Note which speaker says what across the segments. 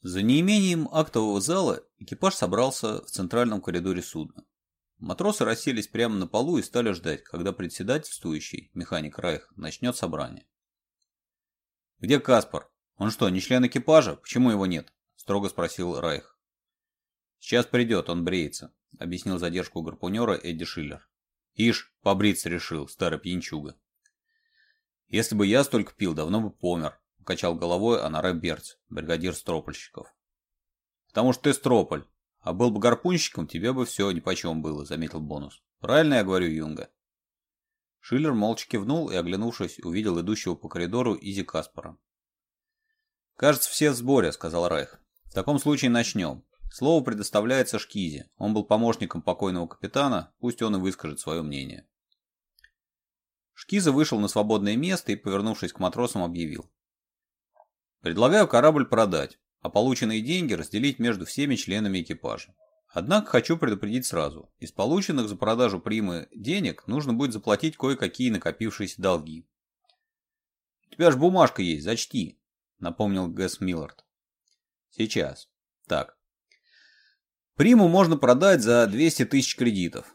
Speaker 1: За неимением актового зала экипаж собрался в центральном коридоре судна. Матросы расселись прямо на полу и стали ждать, когда председательствующий, механик Райх, начнет собрание. «Где Каспар? Он что, не член экипажа? Почему его нет?» – строго спросил Райх. «Сейчас придет, он бреется», – объяснил задержку гарпунера Эдди Шиллер. «Ишь, побриться решил, старый пьянчуга». «Если бы я столько пил, давно бы помер», — качал головой Анаре Берц, бригадир стропольщиков. «Потому что ты строполь, а был бы гарпунщиком, тебе бы все нипочем было», — заметил Бонус. «Правильно я говорю, Юнга?» Шиллер молча кивнул и, оглянувшись, увидел идущего по коридору Изи Каспара. «Кажется, все в сборе», — сказал Райх. «В таком случае начнем. Слово предоставляется Шкизе. Он был помощником покойного капитана, пусть он и выскажет свое мнение». Шкиза вышел на свободное место и, повернувшись к матросам, объявил. Предлагаю корабль продать, а полученные деньги разделить между всеми членами экипажа. Однако хочу предупредить сразу, из полученных за продажу примы денег нужно будет заплатить кое-какие накопившиеся долги. «У тебя же бумажка есть, зачти», — напомнил Гэс Миллард. «Сейчас. Так. Приму можно продать за 200 тысяч кредитов.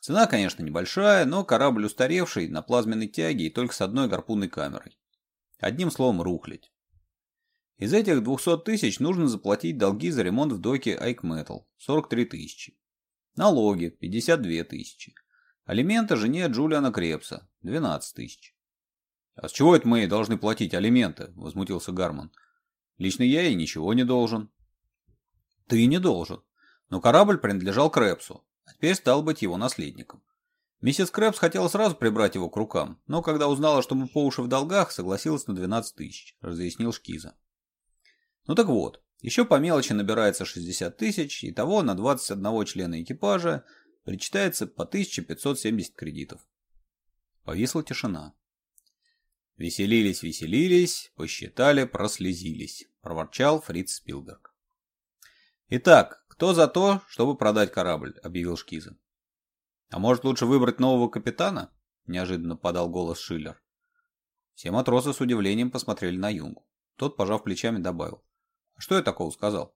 Speaker 1: Цена, конечно, небольшая, но корабль устаревший, на плазменной тяге и только с одной гарпунной камерой. Одним словом, рухлить. Из этих 200 тысяч нужно заплатить долги за ремонт в доке Айкметал Metal – 43 тысячи. Налоги – 52 тысячи. Алименты жене Джулиана Крепса – 12 тысяч. «А с чего это мы должны платить алименты?» – возмутился Гарман. «Лично я ей ничего не должен». «Ты не должен. Но корабль принадлежал Крепсу, а теперь стал быть его наследником. Миссис Крепс хотела сразу прибрать его к рукам, но когда узнала, что мы по уши в долгах, согласилась на 12 тысяч», – разъяснил Шкиза. Ну так вот, еще по мелочи набирается 60 тысяч, и того на 21 члена экипажа причитается по 1570 кредитов. Повисла тишина. Веселились, веселились, посчитали, прослезились, проворчал Фриц Спилберг. Итак, кто за то, чтобы продать корабль, объявил Шкиза. А может лучше выбрать нового капитана? Неожиданно подал голос Шиллер. Все матросы с удивлением посмотрели на Юнгу. Тот, пожав плечами, добавил. А что я такого сказал?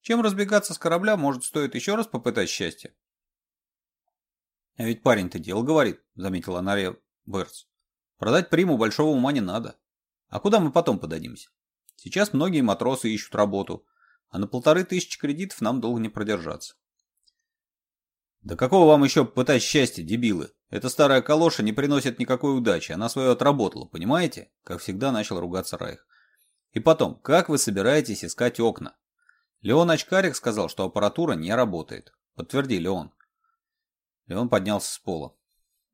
Speaker 1: Чем разбегаться с корабля, может, стоит еще раз попытать счастье? А ведь парень-то дело говорит, заметила Нария Берц. Продать приму большого ума не надо. А куда мы потом подадимся? Сейчас многие матросы ищут работу, а на полторы тысячи кредитов нам долго не продержаться. Да какого вам еще пытать счастье, дебилы? Эта старая калоша не приносит никакой удачи, она свое отработала, понимаете? Как всегда начал ругаться Райх. И потом, как вы собираетесь искать окна? Леон Очкарик сказал, что аппаратура не работает. Подтверди, Леон. Леон поднялся с пола.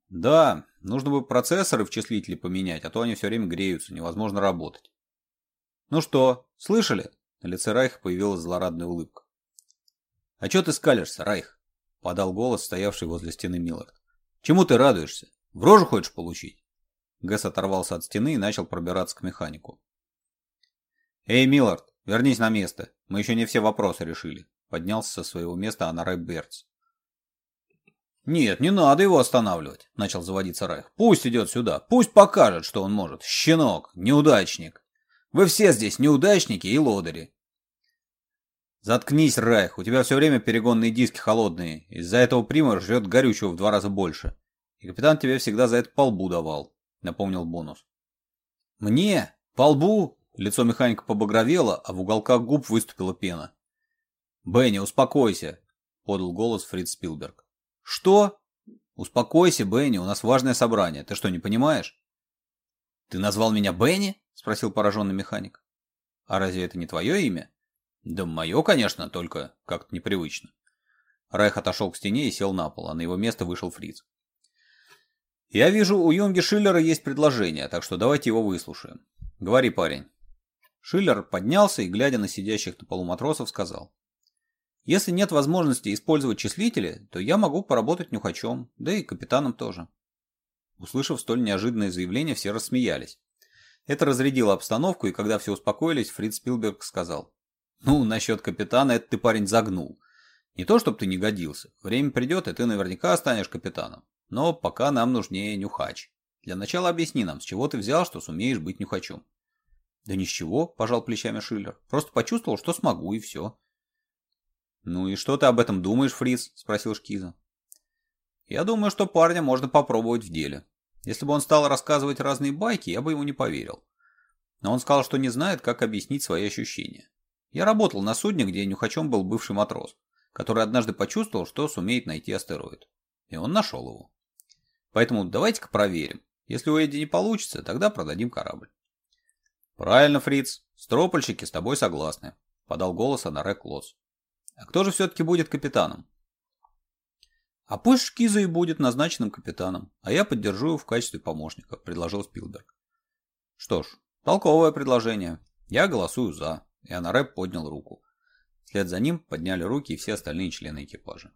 Speaker 1: Да, нужно бы процессоры в числителе поменять, а то они все время греются, невозможно работать. Ну что, слышали? На лице Райха появилась злорадная улыбка. А что ты скалишься, Райх? Подал голос, стоявший возле стены Миллард. Чему ты радуешься? В рожу хочешь получить? Гэс оторвался от стены и начал пробираться к механику. «Эй, Миллард, вернись на место. Мы еще не все вопросы решили», — поднялся со своего места Анарай Берц. «Нет, не надо его останавливать», — начал заводиться Райх. «Пусть идет сюда, пусть покажет, что он может. Щенок, неудачник. Вы все здесь неудачники и лодыри». «Заткнись, Райх, у тебя все время перегонные диски холодные. Из-за этого Примор жрет горючего в два раза больше. И капитан тебе всегда за это полбу давал», — напомнил Бонус. «Мне? Полбу? Лицо механика побагровело, а в уголках губ выступила пена. «Бенни, успокойся!» — подал голос Фрид Спилберг. «Что?» «Успокойся, Бенни, у нас важное собрание. Ты что, не понимаешь?» «Ты назвал меня Бенни?» — спросил пораженный механик. «А разве это не твое имя?» «Да мое, конечно, только как-то непривычно». Райх отошел к стене и сел на пол, а на его место вышел Фриц. «Я вижу, у Юнги Шиллера есть предложение, так что давайте его выслушаем. Говори, парень». Шиллер поднялся и, глядя на сидящих на полу матросов, сказал. «Если нет возможности использовать числители, то я могу поработать нюхачом, да и капитаном тоже». Услышав столь неожиданное заявление, все рассмеялись. Это разрядило обстановку, и когда все успокоились, Фрид Спилберг сказал. «Ну, насчет капитана это ты, парень, загнул. Не то, чтобы ты не годился. Время придет, и ты наверняка станешь капитаном. Но пока нам нужнее нюхач. Для начала объясни нам, с чего ты взял, что сумеешь быть нюхачом». Да ни с чего, пожал плечами Шиллер. Просто почувствовал, что смогу, и все. Ну и что ты об этом думаешь, Фриц? Спросил Шкиза. Я думаю, что парня можно попробовать в деле. Если бы он стал рассказывать разные байки, я бы ему не поверил. Но он сказал, что не знает, как объяснить свои ощущения. Я работал на судне, где нюхачом был бывший матрос, который однажды почувствовал, что сумеет найти астероид. И он нашел его. Поэтому давайте-ка проверим. Если у Эдди не получится, тогда продадим корабль. Правильно, Фриц, стропольщики с тобой согласны, подал голос Анарек Лос. А кто же все-таки будет капитаном? А пусть Шкиза и будет назначенным капитаном, а я поддержу его в качестве помощника, предложил Спилберг. Что ж, толковое предложение. Я голосую за. И Анарэп поднял руку. Вслед за ним подняли руки и все остальные члены экипажа.